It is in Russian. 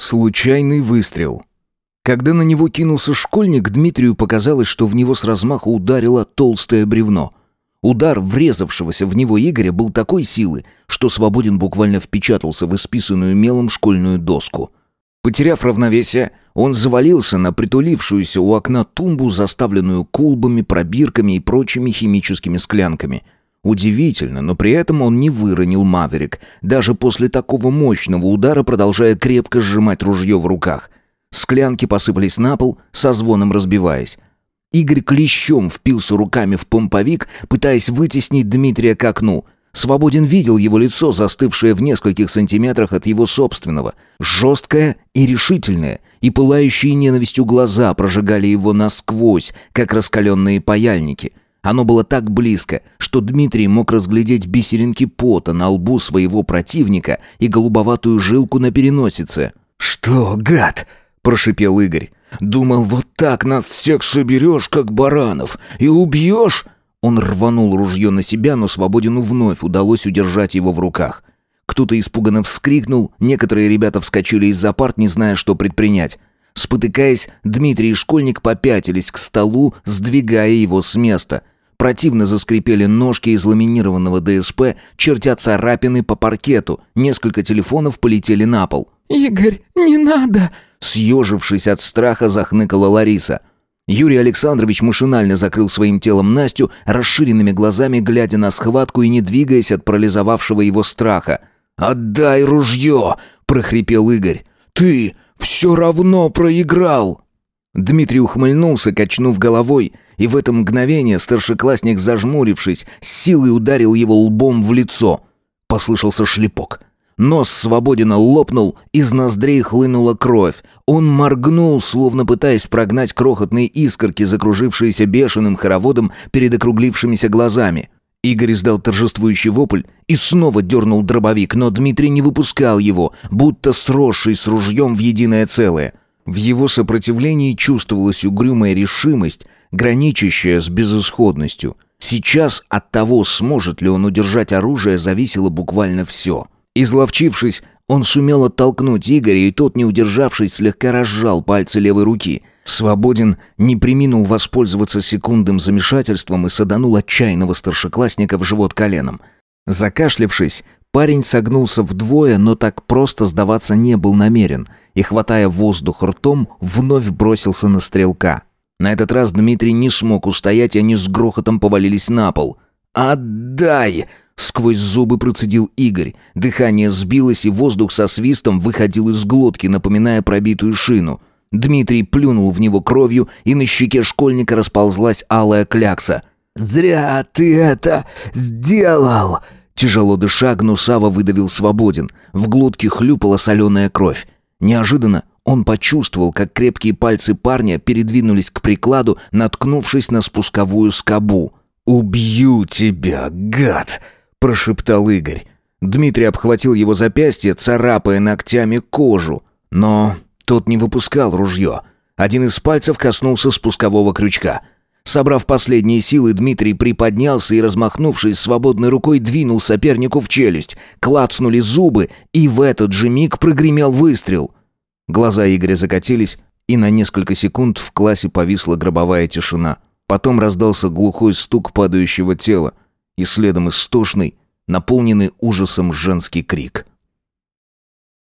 Случайный выстрел. Когда на него кинулся школьник, Дмитрию показалось, что в него с размаху ударило толстое бревно. Удар врезавшегося в него Игоря был такой силы, что Свободин буквально впечатался в исписанную мелом школьную доску. Потеряв равновесие, он завалился на притулившуюся у окна тумбу, заставленную колбами, пробирками и прочими химическими склянками. Удивительно, но при этом он не выронил Маверик, даже после такого мощного удара продолжая крепко сжимать ружье в руках. Склянки посыпались на пол, со звоном разбиваясь. Игорь клещом впился руками в помповик, пытаясь вытеснить Дмитрия к окну. Свободин видел его лицо, застывшее в нескольких сантиметрах от его собственного. Жесткое и решительное, и пылающие ненавистью глаза прожигали его насквозь, как раскаленные паяльники. Оно было так близко, что Дмитрий мог разглядеть бисеринки пота на лбу своего противника и голубоватую жилку на переносице. «Что, гад?» – прошипел Игорь. Думал, вот так нас всех соберешь, как баранов, и убьешь?» Он рванул ружье на себя, но Свободину вновь удалось удержать его в руках. Кто-то испуганно вскрикнул, некоторые ребята вскочили из-за парт, не зная, что предпринять. Спотыкаясь, Дмитрий и школьник попятились к столу, сдвигая его с места. Противно заскрипели ножки из ламинированного ДСП, чертя царапины по паркету. Несколько телефонов полетели на пол. «Игорь, не надо!» Съежившись от страха, захныкала Лариса. Юрий Александрович машинально закрыл своим телом Настю, расширенными глазами глядя на схватку и не двигаясь от парализовавшего его страха. «Отдай ружье!» – прохрипел Игорь. «Ты все равно проиграл!» Дмитрий ухмыльнулся, качнув головой, и в это мгновение старшеклассник, зажмурившись, с силой ударил его лбом в лицо. Послышался шлепок. Нос Свободина лопнул, из ноздрей хлынула кровь. Он моргнул, словно пытаясь прогнать крохотные искорки, закружившиеся бешеным хороводом перед округлившимися глазами. Игорь издал торжествующий вопль и снова дернул дробовик, но Дмитрий не выпускал его, будто сросший с ружьем в единое целое. В его сопротивлении чувствовалась угрюмая решимость, граничащая с безысходностью. Сейчас от того, сможет ли он удержать оружие, зависело буквально все — Изловчившись, он сумел оттолкнуть Игоря, и тот, не удержавшись, слегка разжал пальцы левой руки. Свободен не приминул воспользоваться секундным замешательством и саданул отчаянного старшеклассника в живот коленом. Закашлявшись, парень согнулся вдвое, но так просто сдаваться не был намерен, и, хватая воздух ртом, вновь бросился на стрелка. На этот раз Дмитрий не смог устоять, и они с грохотом повалились на пол. «Отдай!» Сквозь зубы процедил Игорь. Дыхание сбилось, и воздух со свистом выходил из глотки, напоминая пробитую шину. Дмитрий плюнул в него кровью, и на щеке школьника расползлась алая клякса. «Зря ты это сделал!» Тяжело дыша, Гнусава выдавил свободен. В глотке хлюпала соленая кровь. Неожиданно он почувствовал, как крепкие пальцы парня передвинулись к прикладу, наткнувшись на спусковую скобу. «Убью тебя, гад!» прошептал Игорь. Дмитрий обхватил его запястье, царапая ногтями кожу. Но тот не выпускал ружье. Один из пальцев коснулся спускового крючка. Собрав последние силы, Дмитрий приподнялся и, размахнувшись свободной рукой, двинул сопернику в челюсть. Клацнули зубы, и в этот же миг прогремел выстрел. Глаза Игоря закатились, и на несколько секунд в классе повисла гробовая тишина. Потом раздался глухой стук падающего тела и следом истошный, наполненный ужасом женский крик.